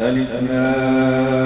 الأمام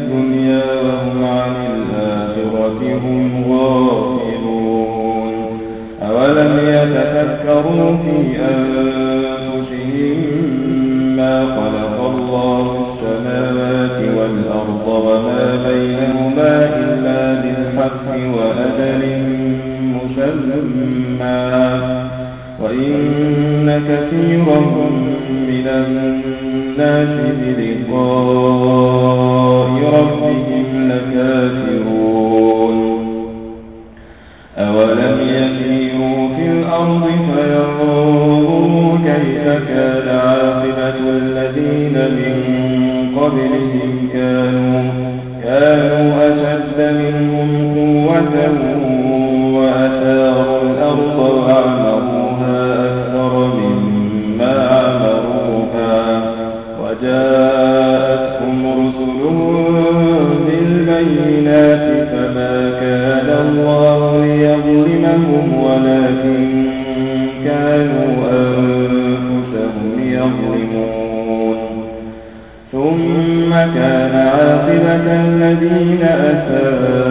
قبلهم كانوا, كانوا أشد منهم قوة وأثاروا الأرض وعمروها أكثر مما عمروها. وجاءتهم رسل بالبينات فما كان الله ليظلمهم ولكن كانوا أنفسهم يظلمون. ثم كان عاقبة الذين أساءوا.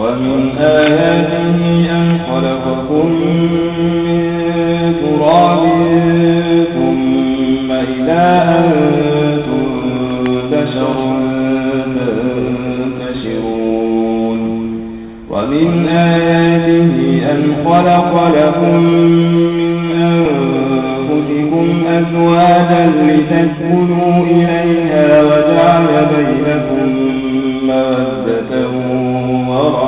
ومن آياته أن خلقكم من تراب ثم إلى أنتم بشر تنتشرون ومن آياته أن خلق لكم من أنفسكم أزواجا لتسكنوا إليها وجعل بينكم مودته ورحمة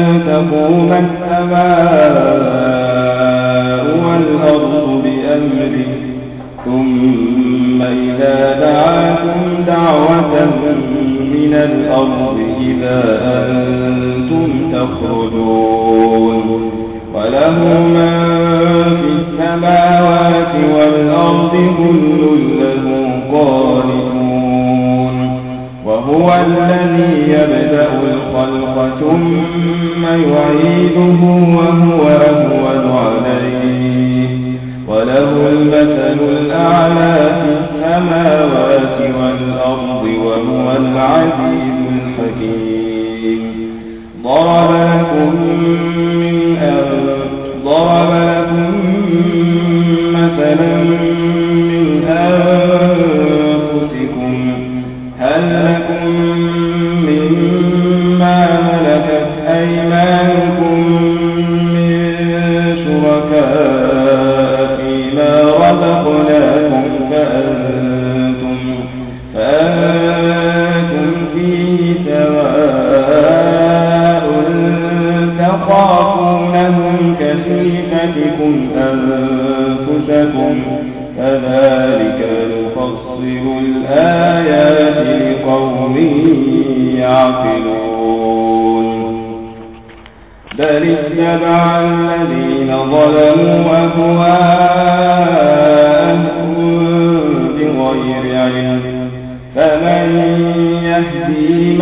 تقوم السماء والأرض بأمره ثم إذا دعاكم دعوة من الأرض إذا أنتم تخرجون. وله من في السماوات والأرض كل له قانتون وهو الذي يبدأ الخلق ثم يعيده وهو أهون عليه. وله المثل الأعلى في السماوات والأرض وهو العزيز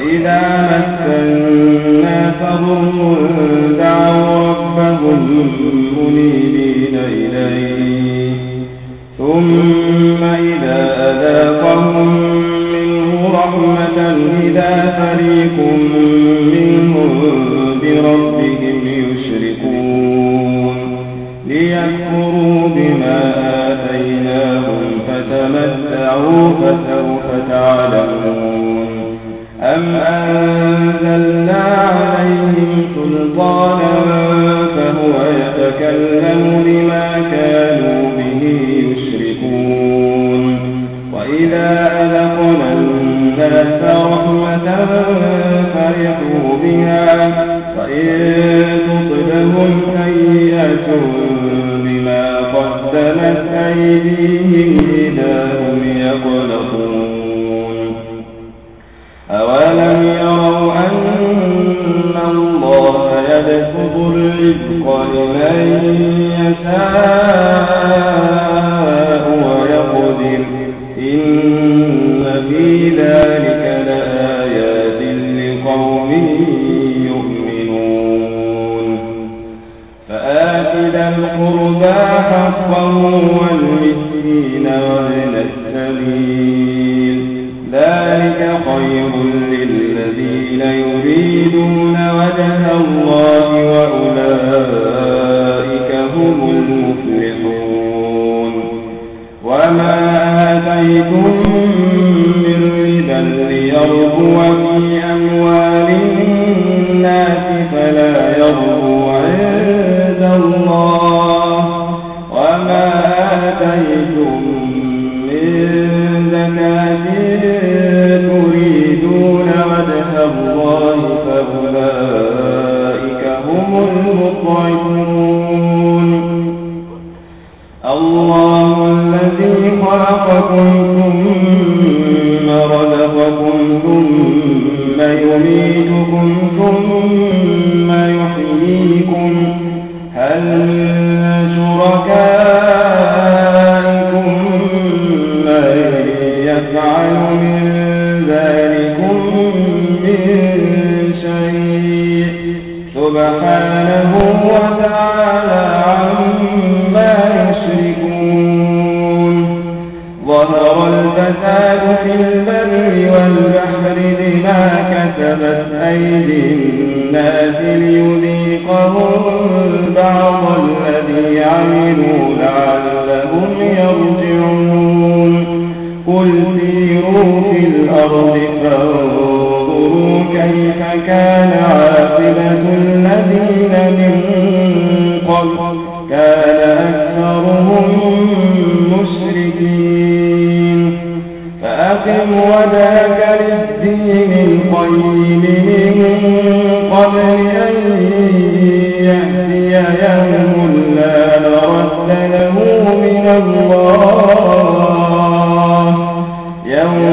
وإذا مس الناس ضر دعوا ربهم منيبين إليه. ثم إذا أذاقهم فلا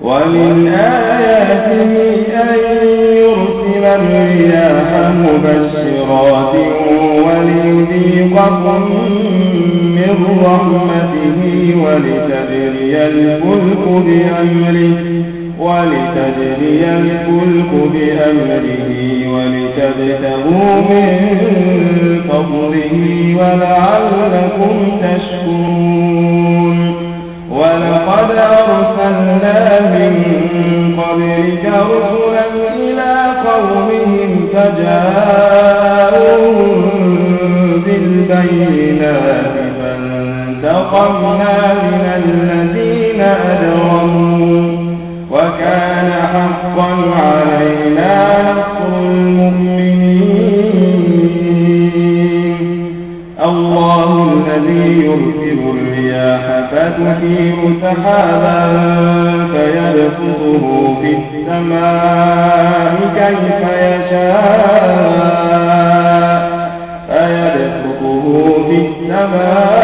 ومن آياته أن يرسل من رحمته ولتجري الفلك بأمره ولتبتغوا من فضله ولعلكم تشكرون ولقد أرسلنا من قبلك رسلا إلى قومهم بالبينات فانتقمنا من سحابا فيبسطه في السماء كيف يشاء فيبسطه في السماء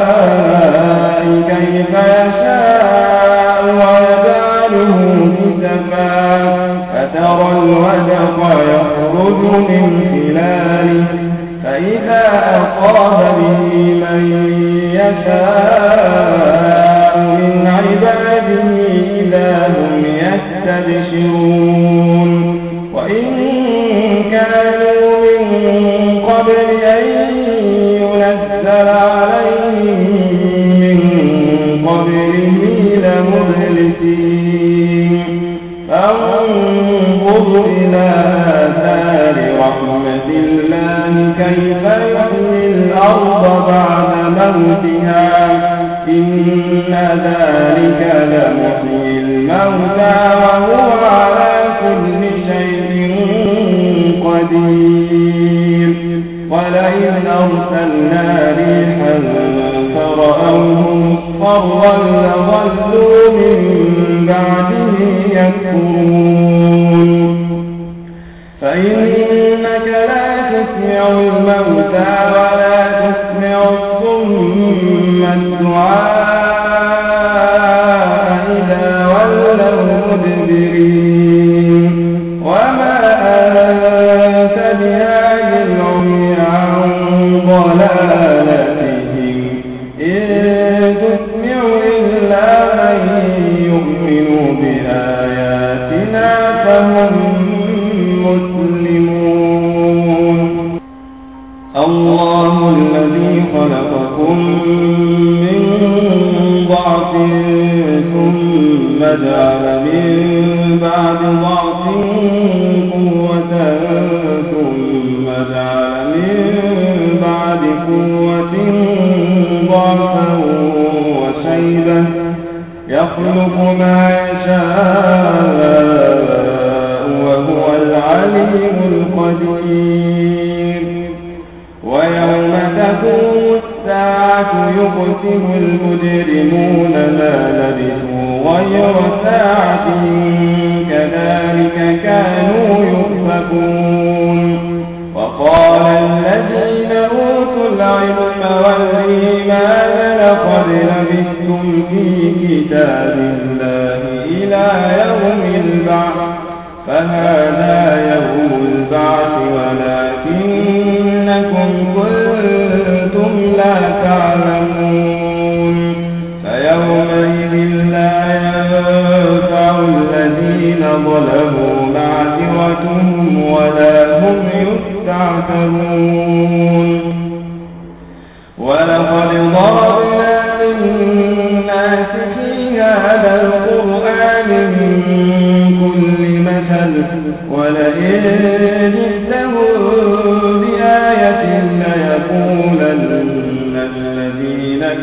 يكفرون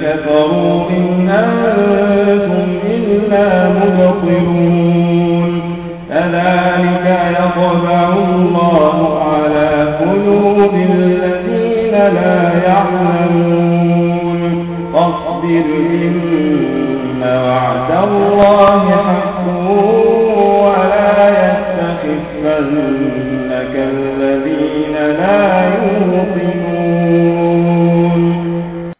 كفروا إن أنتم إلا مبطرون كذلك يطبع الله على قلوب الذين لا يعلمون. فاصبر